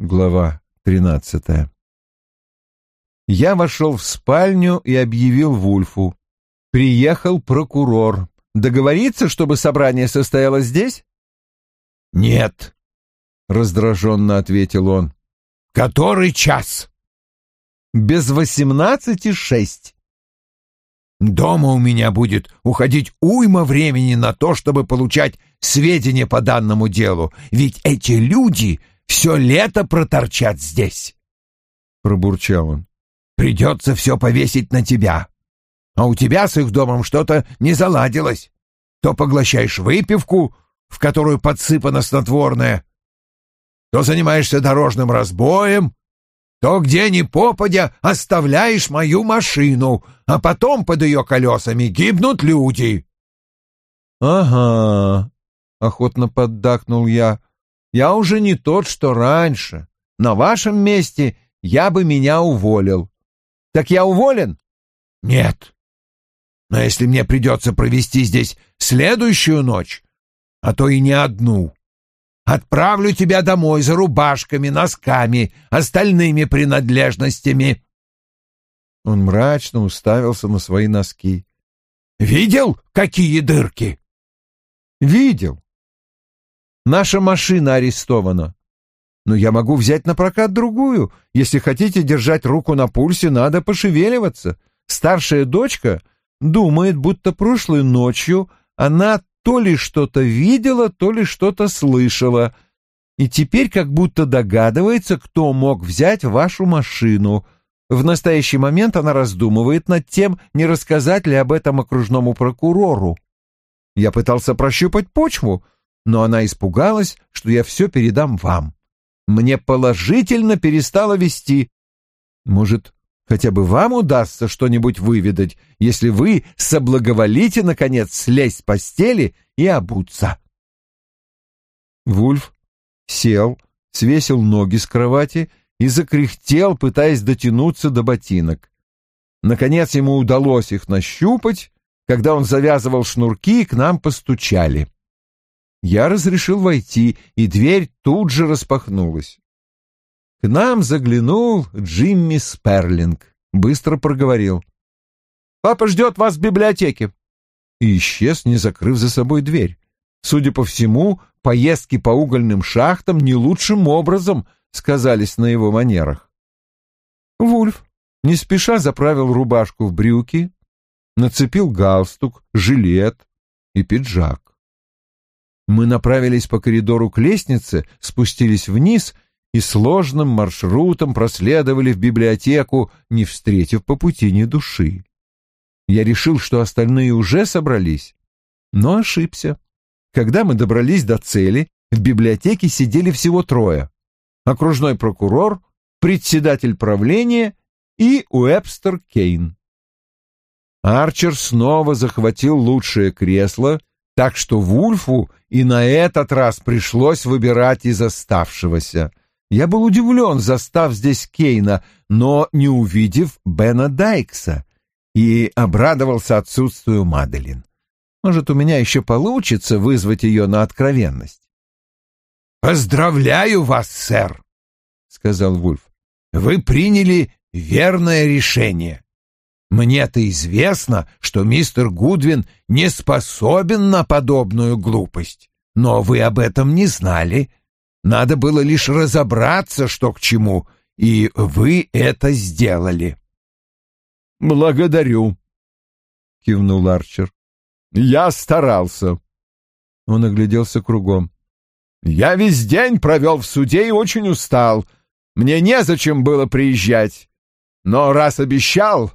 Глава тринадцатая. Я вошел в спальню и объявил Вульфу. Приехал прокурор. Договориться, чтобы собрание состоялось здесь? Нет, раздраженно ответил он. Который час? Без восемнадцати шесть. Дома у меня будет уходить уйма времени на то, чтобы получать сведения по данному делу, ведь эти люди все лето проторчат здесь. Пробурчал он. Придется все повесить на тебя. А у тебя с их домом что-то не заладилось. То поглощаешь выпивку, в которую подсыпано снотворное, то занимаешься дорожным разбоем, то где ни попадя оставляешь мою машину, а потом под ее колесами гибнут люди. — Ага, — охотно поддакнул я, — я уже не тот, что раньше. На вашем месте я бы меня уволил. Так я уволен? — Нет. Но если мне придется провести здесь следующую ночь, а то и не одну, Отправлю тебя домой за рубашками, носками, остальными принадлежностями. Он мрачно уставился на свои носки. Видел, какие дырки? Видел. Наша машина арестована. Но я могу взять на прокат другую. Если хотите держать руку на пульсе, надо пошевеливаться. Старшая дочка думает, будто прошлой ночью она то ли что-то видела, то ли что-то слышала, и теперь как будто догадывается, кто мог взять вашу машину. В настоящий момент она раздумывает над тем, не рассказать ли об этом окружному прокурору. Я пытался прощупать почву, но она испугалась, что я все передам вам. Мне положительно перестало вести. Может, Хотя бы вам удастся что-нибудь выведать, если вы соблаговолите, наконец, слезть с постели и обуться. Вульф сел, свесил ноги с кровати и закряхтел, пытаясь дотянуться до ботинок. Наконец ему удалось их нащупать, когда он завязывал шнурки, к нам постучали. Я разрешил войти, и дверь тут же распахнулась. К нам заглянул Джимми Сперлинг. Быстро проговорил. «Папа ждет вас в библиотеке!» И исчез, не закрыв за собой дверь. Судя по всему, поездки по угольным шахтам не лучшим образом сказались на его манерах. Вульф не спеша заправил рубашку в брюки, нацепил галстук, жилет и пиджак. Мы направились по коридору к лестнице, спустились вниз — и сложным маршрутом проследовали в библиотеку, не встретив по пути ни души. Я решил, что остальные уже собрались, но ошибся. Когда мы добрались до цели, в библиотеке сидели всего трое. Окружной прокурор, председатель правления и Уэбстер Кейн. Арчер снова захватил лучшее кресло, так что Вульфу и на этот раз пришлось выбирать из оставшегося. Я был удивлен, застав здесь Кейна, но не увидев Бена Дайкса, и обрадовался отсутствию Маделин. Может, у меня еще получится вызвать ее на откровенность. «Поздравляю вас, сэр!» — сказал Вульф. «Вы приняли верное решение. Мне-то известно, что мистер Гудвин не способен на подобную глупость, но вы об этом не знали, надо было лишь разобраться, что к чему, и вы это сделали. Благодарю, кивнул Арчер. Я старался. Он огляделся кругом. Я весь день провел в суде и очень устал. Мне незачем было приезжать. Но раз обещал,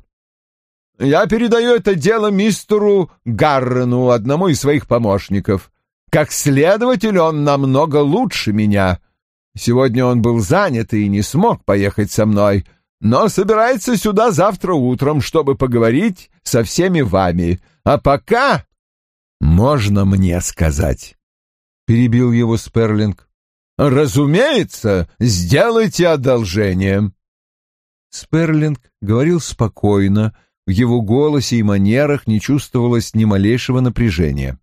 я передаю это дело мистеру Гаррену, одному из своих помощников. Как следователь он намного лучше меня. Сегодня он был занят и не смог поехать со мной, но собирается сюда завтра утром, чтобы поговорить со всеми вами. А пока можно мне сказать, — перебил его Сперлинг. «Разумеется, сделайте одолжение». Сперлинг говорил спокойно, в его голосе и манерах не чувствовалось ни малейшего напряжения.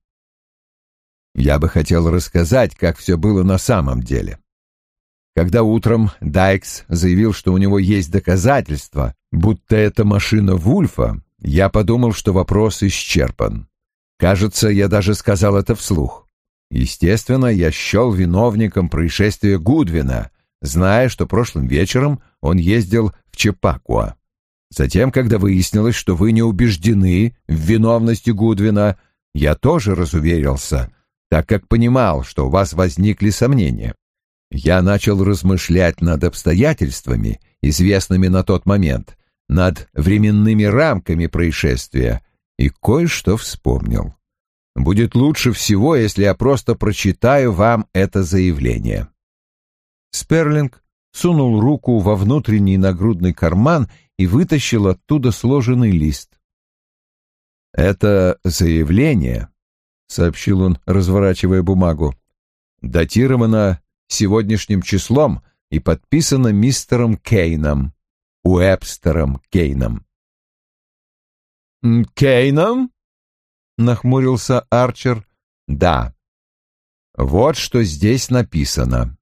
Я бы хотел рассказать, как все было на самом деле. Когда утром Дайкс заявил, что у него есть доказательства, будто это машина Вульфа, я подумал, что вопрос исчерпан. Кажется, я даже сказал это вслух. Естественно, я счел виновником происшествия Гудвина, зная, что прошлым вечером он ездил в Чепакуа. Затем, когда выяснилось, что вы не убеждены в виновности Гудвина, я тоже разуверился, так как понимал, что у вас возникли сомнения. Я начал размышлять над обстоятельствами, известными на тот момент, над временными рамками происшествия, и кое-что вспомнил. Будет лучше всего, если я просто прочитаю вам это заявление. Сперлинг сунул руку во внутренний нагрудный карман и вытащил оттуда сложенный лист. «Это заявление», — сообщил он, разворачивая бумагу, — «датировано сегодняшним числом и подписано мистером Кейном, Уэбстером Кейном». «Кейном?» — нахмурился Арчер. «Да. Вот что здесь написано».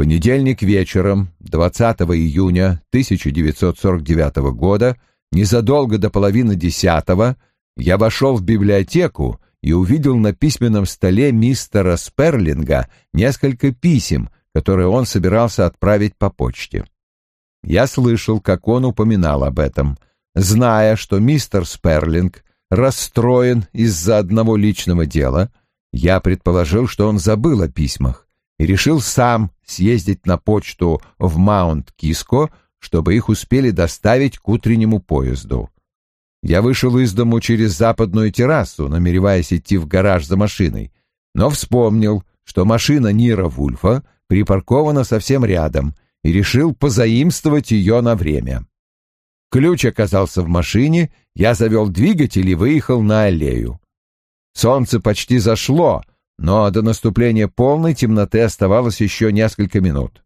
Понедельник вечером, 20 июня 1949 года, незадолго до половины десятого, я вошел в библиотеку и увидел на письменном столе мистера Сперлинга несколько писем, которые он собирался отправить по почте. Я слышал, как он упоминал об этом, зная, что мистер Сперлинг расстроен из-за одного личного дела, я предположил, что он забыл о письмах и решил сам съездить на почту в Маунт-Киско, чтобы их успели доставить к утреннему поезду. Я вышел из дому через западную террасу, намереваясь идти в гараж за машиной, но вспомнил, что машина Нира Вульфа припаркована совсем рядом, и решил позаимствовать ее на время. Ключ оказался в машине, я завел двигатель и выехал на аллею. Солнце почти зашло, но до наступления полной темноты оставалось еще несколько минут.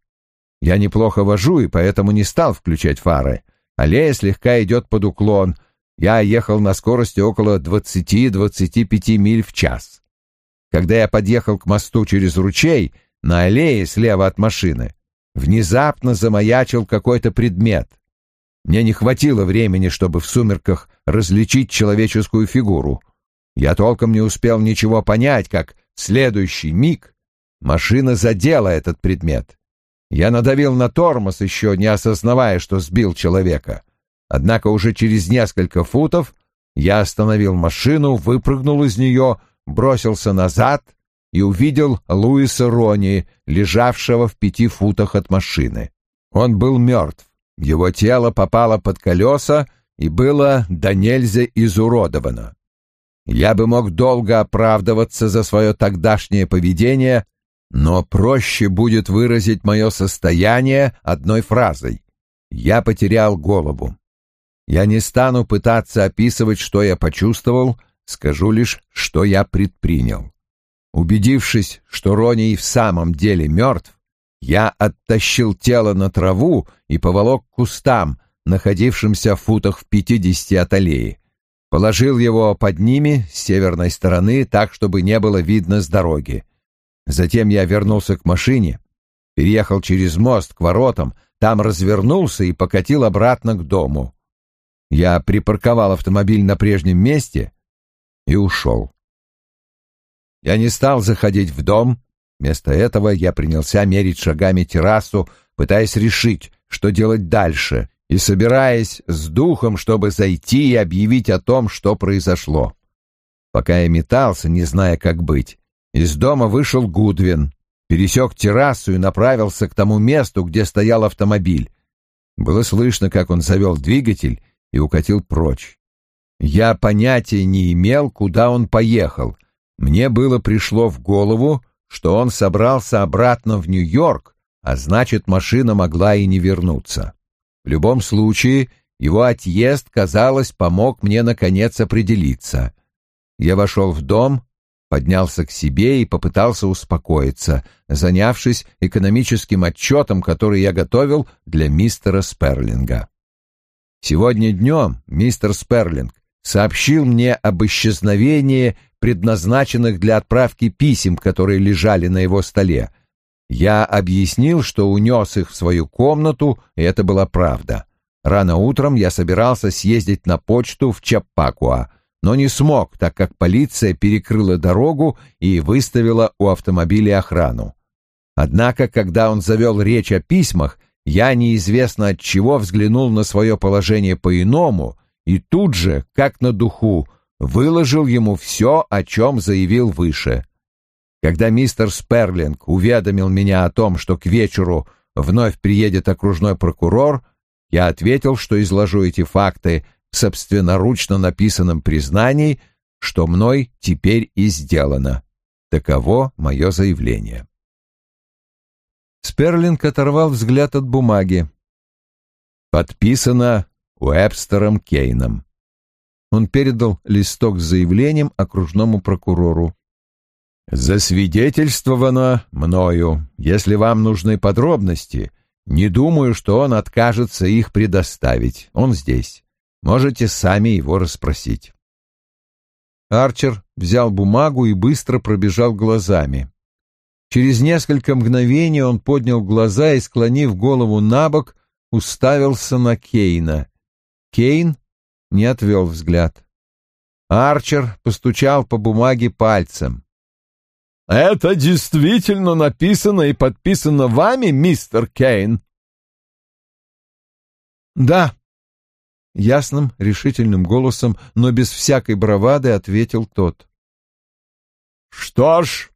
Я неплохо вожу и поэтому не стал включать фары. Аллея слегка идет под уклон. Я ехал на скорости около 20-25 миль в час. Когда я подъехал к мосту через ручей, на аллее слева от машины, внезапно замаячил какой-то предмет. Мне не хватило времени, чтобы в сумерках различить человеческую фигуру. Я толком не успел ничего понять, как следующий миг машина задела этот предмет. Я надавил на тормоз, еще не осознавая, что сбил человека. Однако уже через несколько футов я остановил машину, выпрыгнул из нее, бросился назад и увидел Луиса Рони, лежавшего в пяти футах от машины. Он был мертв. Его тело попало под колеса и было до нельзя изуродовано. Я бы мог долго оправдываться за свое тогдашнее поведение, но проще будет выразить мое состояние одной фразой. Я потерял голову. Я не стану пытаться описывать, что я почувствовал, скажу лишь, что я предпринял. Убедившись, что Рони и в самом деле мертв, я оттащил тело на траву и поволок к кустам, находившимся в футах в пятидесяти от аллеи положил его под ними с северной стороны так, чтобы не было видно с дороги. Затем я вернулся к машине, переехал через мост к воротам, там развернулся и покатил обратно к дому. Я припарковал автомобиль на прежнем месте и ушел. Я не стал заходить в дом, вместо этого я принялся мерить шагами террасу, пытаясь решить, что делать дальше, и собираясь с духом, чтобы зайти и объявить о том, что произошло. Пока я метался, не зная, как быть, из дома вышел Гудвин, пересек террасу и направился к тому месту, где стоял автомобиль. Было слышно, как он завел двигатель и укатил прочь. Я понятия не имел, куда он поехал. Мне было пришло в голову, что он собрался обратно в Нью-Йорк, а значит, машина могла и не вернуться. В любом случае, его отъезд, казалось, помог мне, наконец, определиться. Я вошел в дом, поднялся к себе и попытался успокоиться, занявшись экономическим отчетом, который я готовил для мистера Сперлинга. Сегодня днем мистер Сперлинг сообщил мне об исчезновении предназначенных для отправки писем, которые лежали на его столе. Я объяснил, что унес их в свою комнату, и это была правда. Рано утром я собирался съездить на почту в Чаппакуа, но не смог, так как полиция перекрыла дорогу и выставила у автомобиля охрану. Однако, когда он завел речь о письмах, я неизвестно от чего взглянул на свое положение по-иному и тут же, как на духу, выложил ему все, о чем заявил выше. Когда мистер Сперлинг уведомил меня о том, что к вечеру вновь приедет окружной прокурор, я ответил, что изложу эти факты в собственноручно написанном признании, что мной теперь и сделано. Таково мое заявление. Сперлинг оторвал взгляд от бумаги. Подписано Уэбстером Кейном. Он передал листок с заявлением окружному прокурору. «Засвидетельствовано мною. Если вам нужны подробности, не думаю, что он откажется их предоставить. Он здесь. Можете сами его расспросить». Арчер взял бумагу и быстро пробежал глазами. Через несколько мгновений он поднял глаза и, склонив голову на бок, уставился на Кейна. Кейн не отвел взгляд. Арчер постучал по бумаге пальцем. «Это действительно написано и подписано вами, мистер Кейн?» «Да», — ясным, решительным голосом, но без всякой бравады ответил тот. «Что ж,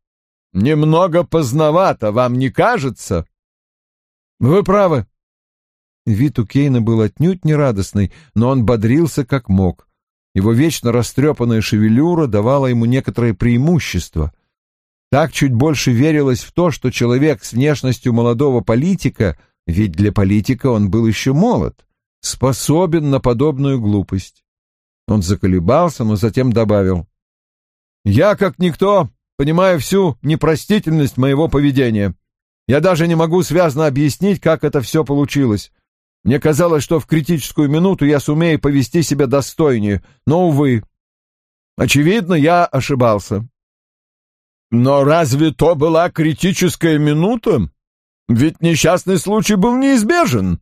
немного поздновато, вам не кажется?» «Вы правы». Вид у Кейна был отнюдь не радостный, но он бодрился как мог. Его вечно растрепанная шевелюра давала ему некоторое преимущество. Так чуть больше верилось в то, что человек с внешностью молодого политика, ведь для политика он был еще молод, способен на подобную глупость. Он заколебался, но затем добавил. «Я, как никто, понимаю всю непростительность моего поведения. Я даже не могу связно объяснить, как это все получилось. Мне казалось, что в критическую минуту я сумею повести себя достойнее, но, увы. Очевидно, я ошибался. Но разве то была критическая минута? Ведь несчастный случай был неизбежен.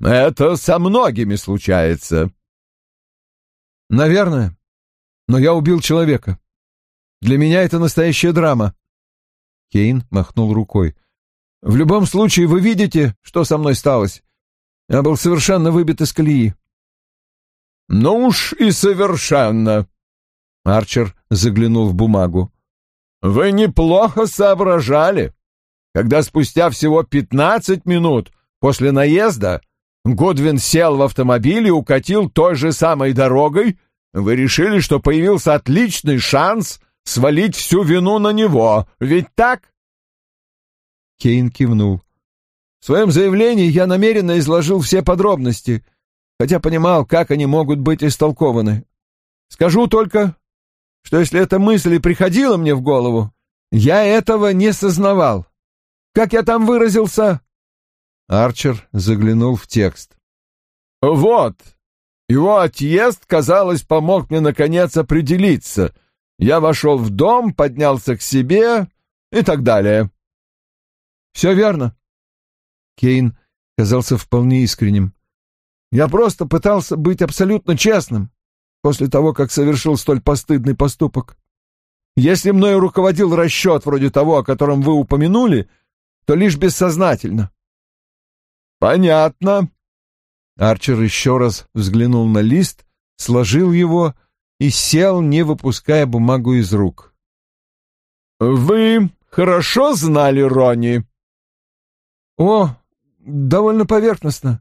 Это со многими случается. Наверное. Но я убил человека. Для меня это настоящая драма. Кейн махнул рукой. В любом случае вы видите, что со мной сталось. Я был совершенно выбит из колеи. Ну уж и совершенно. Арчер заглянул в бумагу. Вы неплохо соображали. Когда спустя всего пятнадцать минут после наезда Гудвин сел в автомобиль и укатил той же самой дорогой, вы решили, что появился отличный шанс свалить всю вину на него, ведь так? Кейн кивнул. В своем заявлении я намеренно изложил все подробности, хотя понимал, как они могут быть истолкованы. Скажу только, что если эта мысль и приходила мне в голову, я этого не сознавал. Как я там выразился?» Арчер заглянул в текст. «Вот. Его отъезд, казалось, помог мне, наконец, определиться. Я вошел в дом, поднялся к себе и так далее». «Все верно». Кейн казался вполне искренним. «Я просто пытался быть абсолютно честным после того, как совершил столь постыдный поступок. Если мною руководил расчет вроде того, о котором вы упомянули, то лишь бессознательно. Понятно. Арчер еще раз взглянул на лист, сложил его и сел, не выпуская бумагу из рук. Вы хорошо знали Рони? О, довольно поверхностно.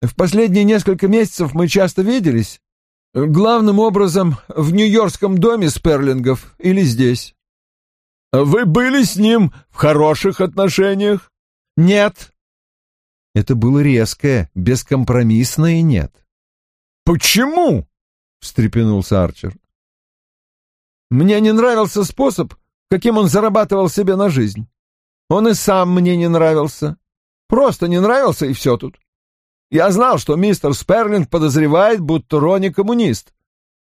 В последние несколько месяцев мы часто виделись, Главным образом в Нью-Йоркском доме Сперлингов или здесь. Вы были с ним в хороших отношениях? Нет. Это было резкое, бескомпромиссное нет. Почему? встрепенулся Арчер. Мне не нравился способ, каким он зарабатывал себе на жизнь. Он и сам мне не нравился. Просто не нравился, и все тут. Я знал, что мистер Сперлинг подозревает, будто Рони коммунист.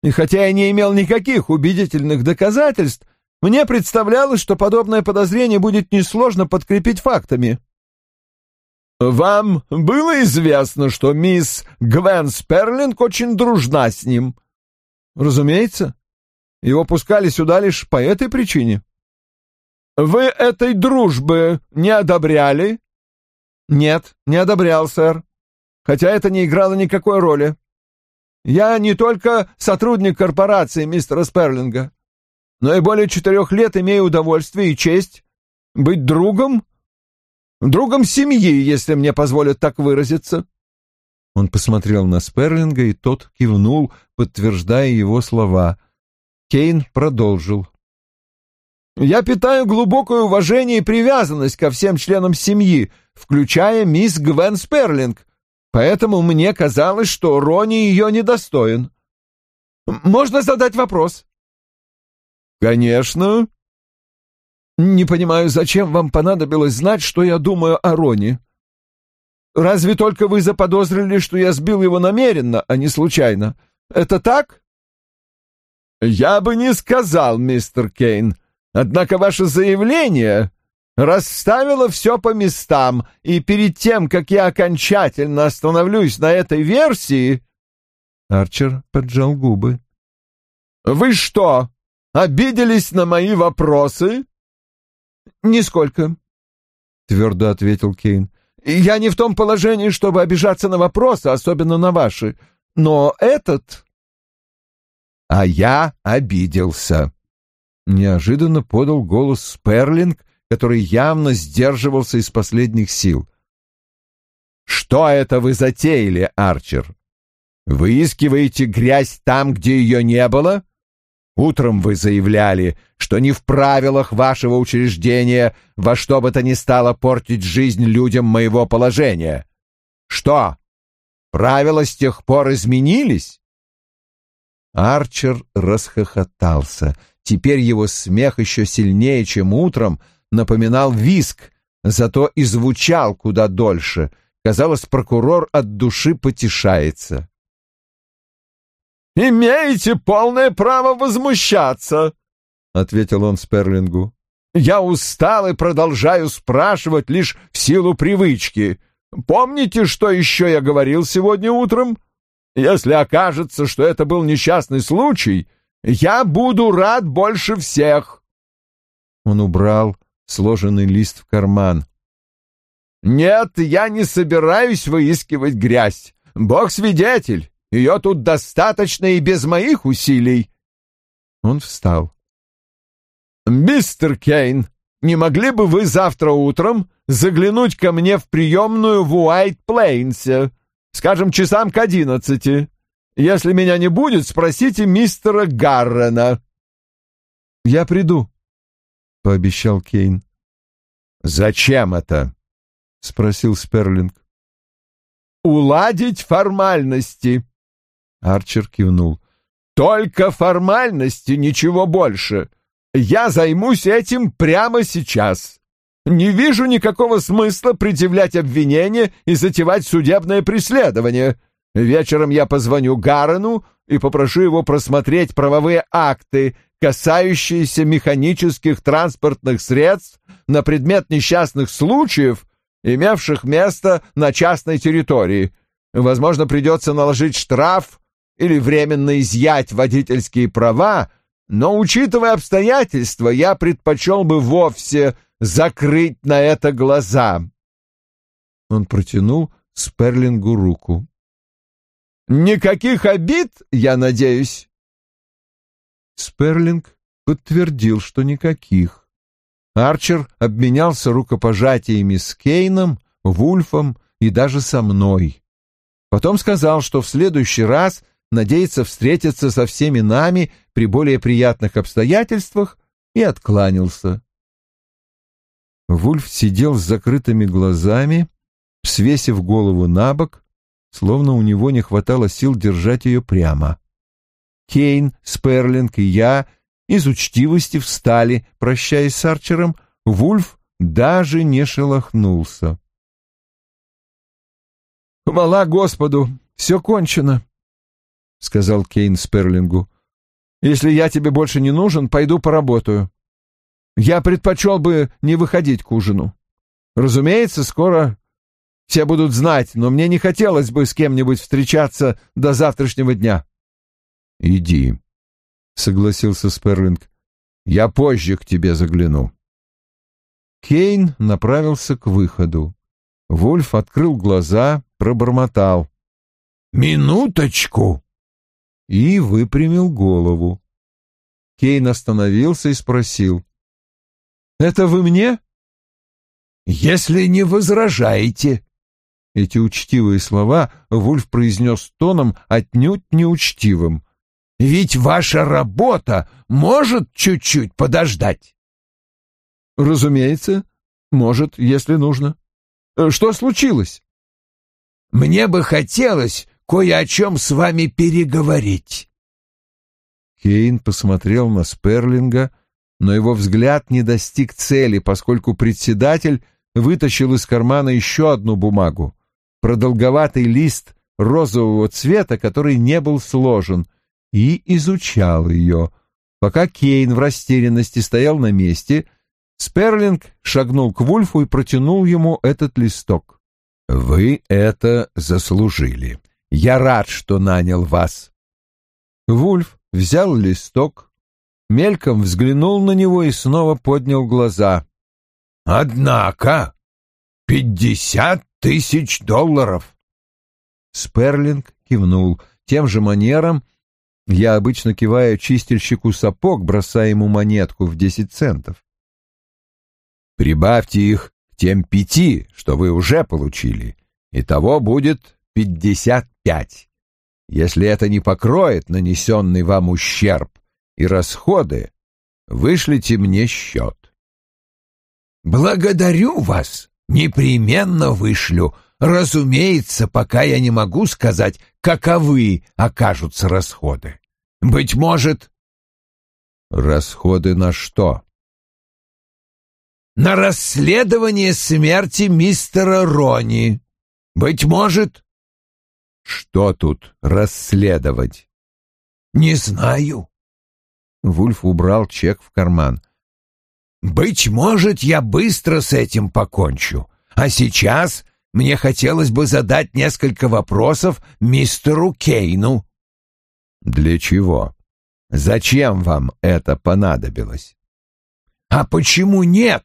И хотя я не имел никаких убедительных доказательств, Мне представлялось, что подобное подозрение будет несложно подкрепить фактами. «Вам было известно, что мисс Гвен Сперлинг очень дружна с ним?» «Разумеется. Его пускали сюда лишь по этой причине». «Вы этой дружбы не одобряли?» «Нет, не одобрял, сэр. Хотя это не играло никакой роли. Я не только сотрудник корпорации мистера Сперлинга, но и более четырех лет имею удовольствие и честь быть другом, другом семьи, если мне позволят так выразиться». Он посмотрел на Сперлинга, и тот кивнул, подтверждая его слова. Кейн продолжил. Я питаю глубокое уважение и привязанность ко всем членам семьи, включая мисс Гвен Сперлинг, поэтому мне казалось, что Рони ее недостоин. Можно задать вопрос? Конечно. Не понимаю, зачем вам понадобилось знать, что я думаю о Рони. Разве только вы заподозрили, что я сбил его намеренно, а не случайно? Это так? Я бы не сказал, мистер Кейн. Однако ваше заявление расставило все по местам, и перед тем, как я окончательно остановлюсь на этой версии...» Арчер поджал губы. «Вы что, обиделись на мои вопросы?» «Нисколько», — твердо ответил Кейн. «Я не в том положении, чтобы обижаться на вопросы, особенно на ваши. Но этот...» «А я обиделся», Неожиданно подал голос Сперлинг, который явно сдерживался из последних сил. «Что это вы затеяли, Арчер? Выискиваете грязь там, где ее не было? Утром вы заявляли, что не в правилах вашего учреждения во что бы то ни стало портить жизнь людям моего положения. Что, правила с тех пор изменились?» Арчер расхохотался — Теперь его смех еще сильнее, чем утром, напоминал виск, зато и звучал куда дольше. Казалось, прокурор от души потешается. «Имеете полное право возмущаться», — ответил он Сперлингу. «Я устал и продолжаю спрашивать лишь в силу привычки. Помните, что еще я говорил сегодня утром? Если окажется, что это был несчастный случай, я буду рад больше всех. Он убрал сложенный лист в карман. Нет, я не собираюсь выискивать грязь. Бог свидетель, ее тут достаточно и без моих усилий. Он встал. «Мистер Кейн, не могли бы вы завтра утром заглянуть ко мне в приемную в Уайт-Плейнсе, скажем, часам к одиннадцати? Если меня не будет, спросите мистера Гаррена». «Я приду», — пообещал Кейн. «Зачем это?» — спросил Сперлинг. «Уладить формальности», — Арчер кивнул. «Только формальности, ничего больше. Я займусь этим прямо сейчас. Не вижу никакого смысла предъявлять обвинение и затевать судебное преследование. Вечером я позвоню Гаррену и попрошу его просмотреть правовые акты, касающиеся механических транспортных средств на предмет несчастных случаев, имевших место на частной территории. Возможно, придется наложить штраф или временно изъять водительские права, но, учитывая обстоятельства, я предпочел бы вовсе закрыть на это глаза. Он протянул Сперлингу руку. Никаких обид, я надеюсь. Сперлинг подтвердил, что никаких. Арчер обменялся рукопожатиями с Кейном, Вульфом и даже со мной. Потом сказал, что в следующий раз надеется встретиться со всеми нами при более приятных обстоятельствах, и откланялся. Вульф сидел с закрытыми глазами, свесив голову на бок, словно у него не хватало сил держать ее прямо. Кейн, Сперлинг и я из учтивости встали, прощаясь с Арчером, Вульф даже не шелохнулся. «Хвала Господу, все кончено», — сказал Кейн Сперлингу. «Если я тебе больше не нужен, пойду поработаю. Я предпочел бы не выходить к ужину. Разумеется, скоро все будут знать, но мне не хотелось бы с кем-нибудь встречаться до завтрашнего дня. — Иди, — согласился Сперлинг. — Я позже к тебе загляну. Кейн направился к выходу. Вульф открыл глаза, пробормотал. «Минуточку!» И выпрямил голову. Кейн остановился и спросил. «Это вы мне?» «Если не возражаете». Эти учтивые слова Вульф произнес тоном отнюдь неучтивым. «Ведь ваша работа может чуть-чуть подождать». «Разумеется, может, если нужно. Что случилось?» «Мне бы хотелось кое о чем с вами переговорить». Кейн посмотрел на Сперлинга, но его взгляд не достиг цели, поскольку председатель вытащил из кармана еще одну бумагу, продолговатый лист розового цвета, который не был сложен, и изучал ее. Пока Кейн в растерянности стоял на месте, Сперлинг шагнул к Вульфу и протянул ему этот листок. «Вы это заслужили. Я рад, что нанял вас». Вульф взял листок, мельком взглянул на него и снова поднял глаза. «Однако, пятьдесят тысяч долларов!» Сперлинг кивнул тем же манером. Я обычно киваю чистильщику сапог, бросая ему монетку в десять центов. Прибавьте их тем пяти, что вы уже получили. Итого будет пятьдесят пять. Если это не покроет нанесенный вам ущерб и расходы, вышлите мне счет. Благодарю вас, непременно вышлю. Разумеется, пока я не могу сказать, каковы окажутся расходы. Быть может... Расходы на что? На расследование смерти мистера Рони. Быть может... Что тут расследовать? Не знаю. Вульф убрал чек в карман. Быть может, я быстро с этим покончу. А сейчас мне хотелось бы задать несколько вопросов мистеру Кейну. Для чего? Зачем вам это понадобилось? А почему нет?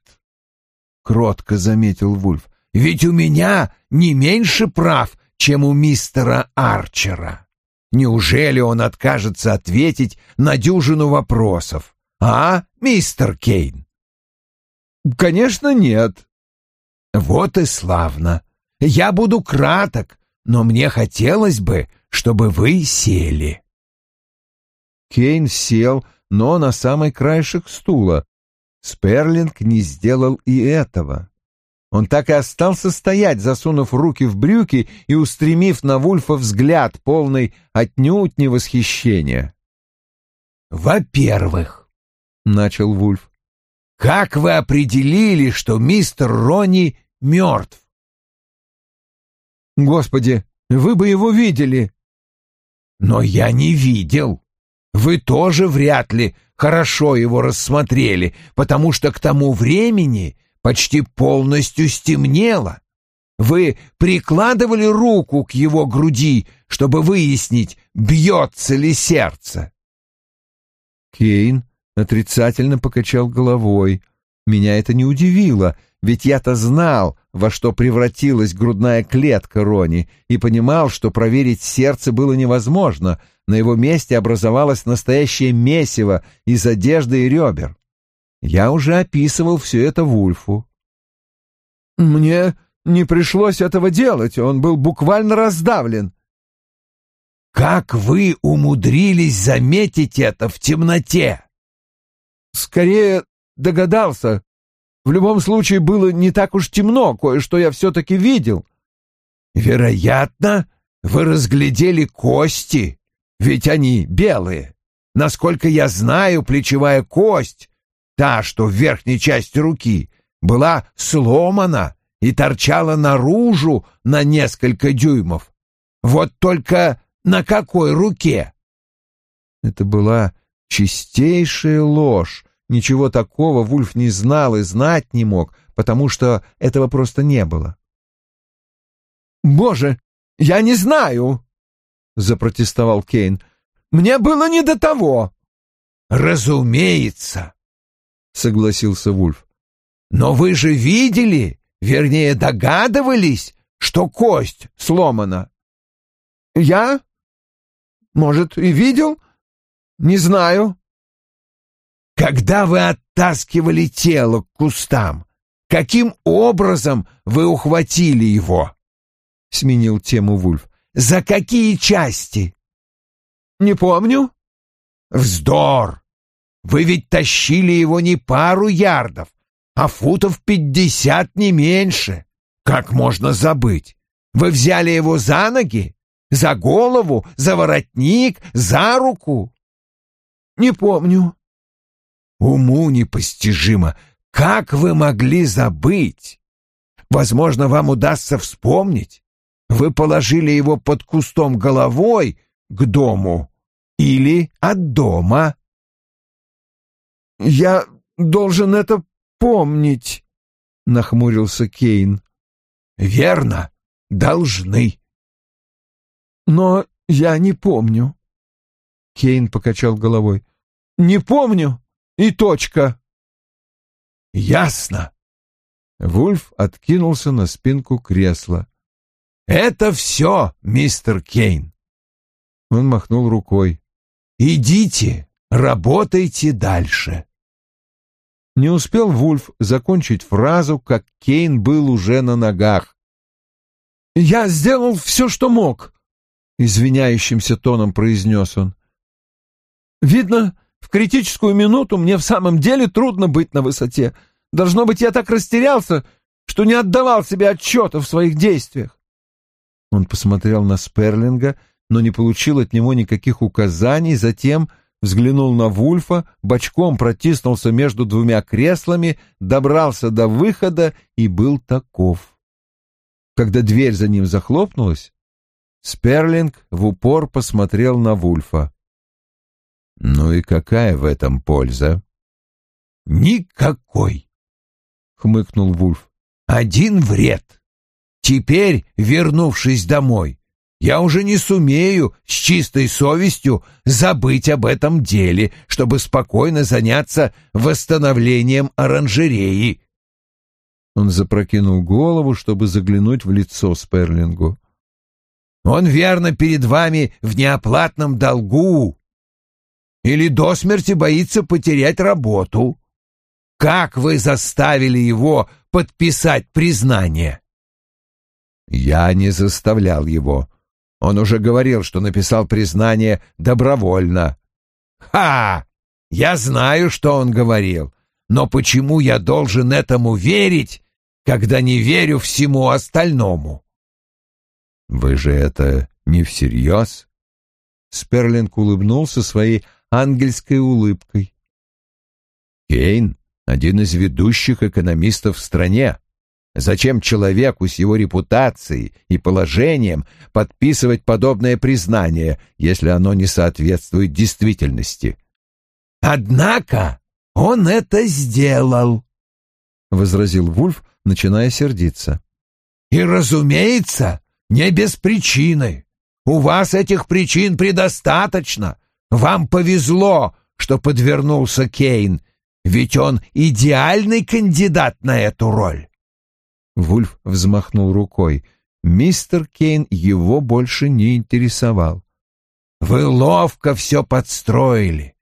Кротко заметил Вульф. Ведь у меня не меньше прав, чем у мистера Арчера. Неужели он откажется ответить на дюжину вопросов? А, мистер Кейн? Конечно, нет. Вот и славно. Я буду краток, но мне хотелось бы, чтобы вы сели. Кейн сел, но на самый краешек стула. Сперлинг не сделал и этого. Он так и остался стоять, засунув руки в брюки и устремив на Вульфа взгляд, полный отнюдь не восхищения. «Во-первых», — начал Вульф, — «как вы определили, что мистер Ронни мертв?» «Господи, вы бы его видели!» «Но я не видел. Вы тоже вряд ли хорошо его рассмотрели, потому что к тому времени почти полностью стемнело. Вы прикладывали руку к его груди, чтобы выяснить, бьется ли сердце. Кейн отрицательно покачал головой. Меня это не удивило, ведь я-то знал, во что превратилась грудная клетка Рони, и понимал, что проверить сердце было невозможно. На его месте образовалось настоящее месиво из одежды и ребер. Я уже описывал все это Вульфу. «Мне не пришлось этого делать, он был буквально раздавлен». «Как вы умудрились заметить это в темноте?» «Скорее догадался. В любом случае было не так уж темно, кое-что я все-таки видел». «Вероятно, вы разглядели кости, ведь они белые. Насколько я знаю, плечевая кость та, что в верхней части руки, была сломана и торчала наружу на несколько дюймов. Вот только на какой руке? Это была чистейшая ложь, ничего такого Вульф не знал и знать не мог, потому что этого просто не было. «Боже, я не знаю!» — запротестовал Кейн. «Мне было не до того!» «Разумеется!» — согласился Вульф. «Но вы же видели, вернее, догадывались, что кость сломана?» «Я? Может, и видел? Не знаю». «Когда вы оттаскивали тело к кустам, каким образом вы ухватили его?» — сменил тему Вульф. «За какие части?» «Не помню». «Вздор! Вы ведь тащили его не пару ярдов, а футов пятьдесят не меньше. Как можно забыть? Вы взяли его за ноги? За голову? За воротник? За руку?» «Не помню». «Уму непостижимо. Как вы могли забыть? Возможно, вам удастся вспомнить. Вы положили его под кустом головой к дому или от дома?» «Я должен это помнить», — нахмурился Кейн. «Верно, должны». «Но я не помню». Кейн покачал головой. «Не помню и точка». «Ясно». Вульф откинулся на спинку кресла. «Это все, мистер Кейн». Он махнул рукой. «Идите, работайте дальше». Не успел Вульф закончить фразу, как Кейн был уже на ногах. «Я сделал все, что мог», — извиняющимся тоном произнес он. «Видно, критическую минуту мне в самом деле трудно быть на высоте. Должно быть, я так растерялся, что не отдавал себе отчета в своих действиях». Он посмотрел на Сперлинга, но не получил от него никаких указаний, затем взглянул на Вульфа, бочком протиснулся между двумя креслами, добрался до выхода и был таков. Когда дверь за ним захлопнулась, Сперлинг в упор посмотрел на Вульфа. «Ну и какая в этом польза?» «Никакой», — хмыкнул Вульф. «Один вред. Теперь, вернувшись домой, я уже не сумею с чистой совестью забыть об этом деле, чтобы спокойно заняться восстановлением оранжереи. Он запрокинул голову, чтобы заглянуть в лицо Сперлингу. Он верно перед вами в неоплатном долгу. Или до смерти боится потерять работу. Как вы заставили его подписать признание? Я не заставлял его, он уже говорил, что написал признание добровольно. «Ха! Я знаю, что он говорил, но почему я должен этому верить, когда не верю всему остальному?» «Вы же это не всерьез?» Сперлинг улыбнулся своей ангельской улыбкой. «Кейн — один из ведущих экономистов в стране. Зачем человеку с его репутацией и положением подписывать подобное признание, если оно не соответствует действительности? «Однако он это сделал», — возразил Вульф, начиная сердиться. «И, разумеется, не без причины. У вас этих причин предостаточно. Вам повезло, что подвернулся Кейн, ведь он идеальный кандидат на эту роль. Вульф взмахнул рукой. Мистер Кейн его больше не интересовал. «Вы ловко все подстроили.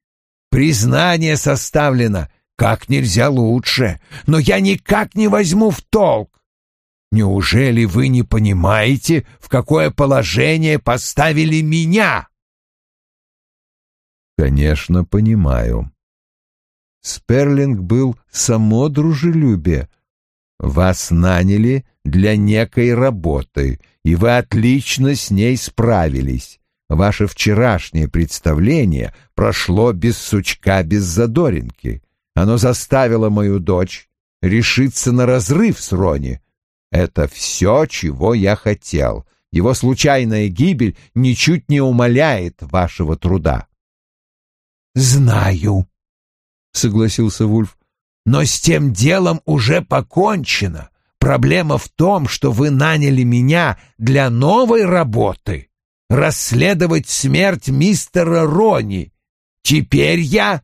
Признание составлено как нельзя лучше, но я никак не возьму в толк. Неужели вы не понимаете, в какое положение поставили меня?» «Конечно, понимаю». Сперлинг был само дружелюбие, вас наняли для некой работы, и вы отлично с ней справились. Ваше вчерашнее представление прошло без сучка, без задоринки. Оно заставило мою дочь решиться на разрыв с Рони. Это все, чего я хотел. Его случайная гибель ничуть не умаляет вашего труда. «Знаю», — согласился Вульф. «Но с тем делом уже покончено. Проблема в том, что вы наняли меня для новой работы — расследовать смерть мистера Рони. Теперь я...»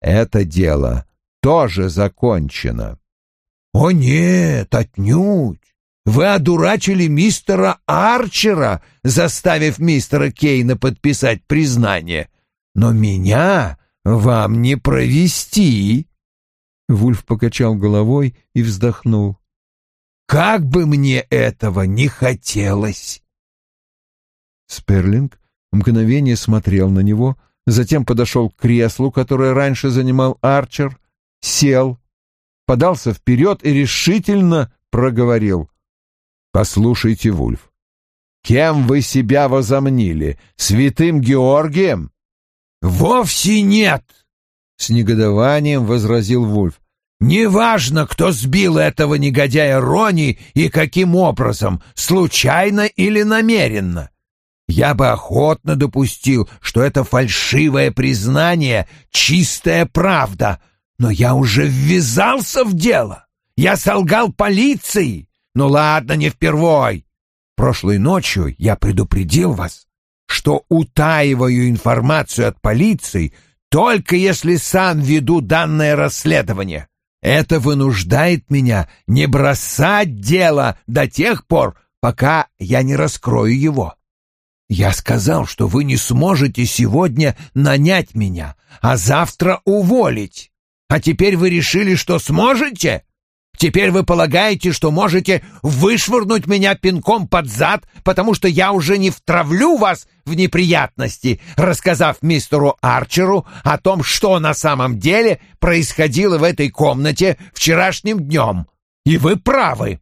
«Это дело тоже закончено». «О нет, отнюдь! Вы одурачили мистера Арчера, заставив мистера Кейна подписать признание. Но меня вам не провести. Вульф покачал головой и вздохнул. Как бы мне этого не хотелось. Сперлинг мгновение смотрел на него, затем подошел к креслу, которое раньше занимал Арчер, сел, подался вперед и решительно проговорил. «Послушайте, Вульф, кем вы себя возомнили? Святым Георгием?» «Вовсе нет!» — с негодованием возразил Вульф. «Неважно, кто сбил этого негодяя Рони и каким образом, случайно или намеренно. Я бы охотно допустил, что это фальшивое признание — чистая правда, но я уже ввязался в дело. Я солгал полиции. Ну ладно, не впервой. Прошлой ночью я предупредил вас, что утаиваю информацию от полиции только если сам веду данное расследование. Это вынуждает меня не бросать дело до тех пор, пока я не раскрою его. Я сказал, что вы не сможете сегодня нанять меня, а завтра уволить. А теперь вы решили, что сможете? Теперь вы полагаете, что можете вышвырнуть меня пинком под зад, потому что я уже не втравлю вас в неприятности, рассказав мистеру Арчеру о том, что на самом деле происходило в этой комнате вчерашним днем. И вы правы.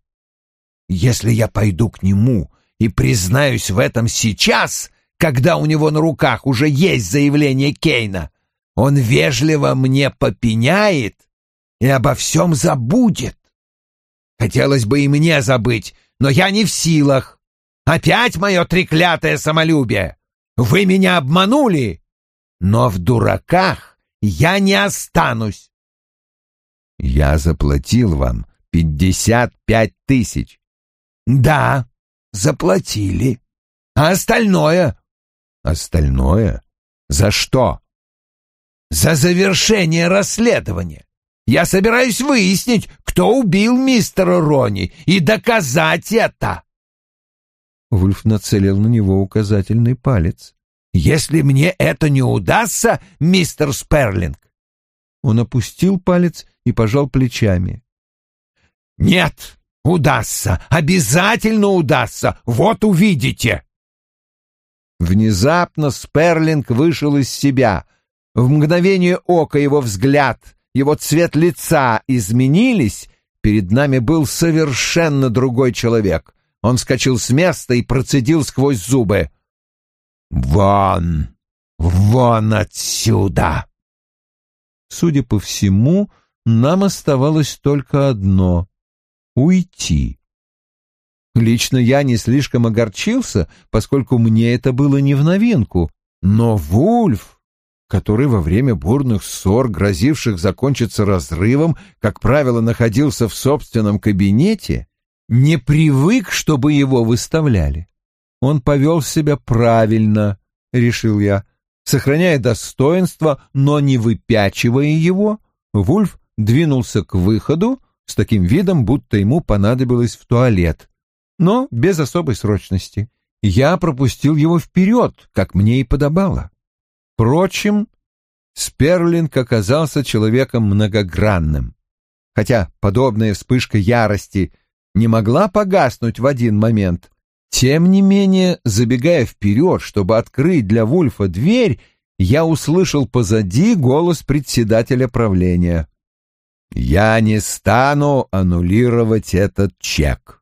Если я пойду к нему и признаюсь в этом сейчас, когда у него на руках уже есть заявление Кейна, он вежливо мне попеняет и обо всем забудет. Хотелось бы и мне забыть, но я не в силах. Опять мое треклятое самолюбие. Вы меня обманули, но в дураках я не останусь. Я заплатил вам пятьдесят пять тысяч. Да, заплатили. А остальное? Остальное? За что? За завершение расследования. Я собираюсь выяснить, кто убил мистера Рони, и доказать это. Вульф нацелил на него указательный палец. «Если мне это не удастся, мистер Сперлинг...» Он опустил палец и пожал плечами. «Нет, удастся, обязательно удастся, вот увидите!» Внезапно Сперлинг вышел из себя. В мгновение ока его взгляд его цвет лица изменились, перед нами был совершенно другой человек. Он скочил с места и процедил сквозь зубы. «Вон! Вон отсюда!» Судя по всему, нам оставалось только одно — уйти. Лично я не слишком огорчился, поскольку мне это было не в новинку, но Вульф который во время бурных ссор, грозивших закончиться разрывом, как правило, находился в собственном кабинете, не привык, чтобы его выставляли. Он повел себя правильно, решил я, сохраняя достоинство, но не выпячивая его. Вульф двинулся к выходу с таким видом, будто ему понадобилось в туалет, но без особой срочности. Я пропустил его вперед, как мне и подобало. Впрочем, Сперлинг оказался человеком многогранным. Хотя подобная вспышка ярости не могла погаснуть в один момент, тем не менее, забегая вперед, чтобы открыть для Вульфа дверь, я услышал позади голос председателя правления. «Я не стану аннулировать этот чек».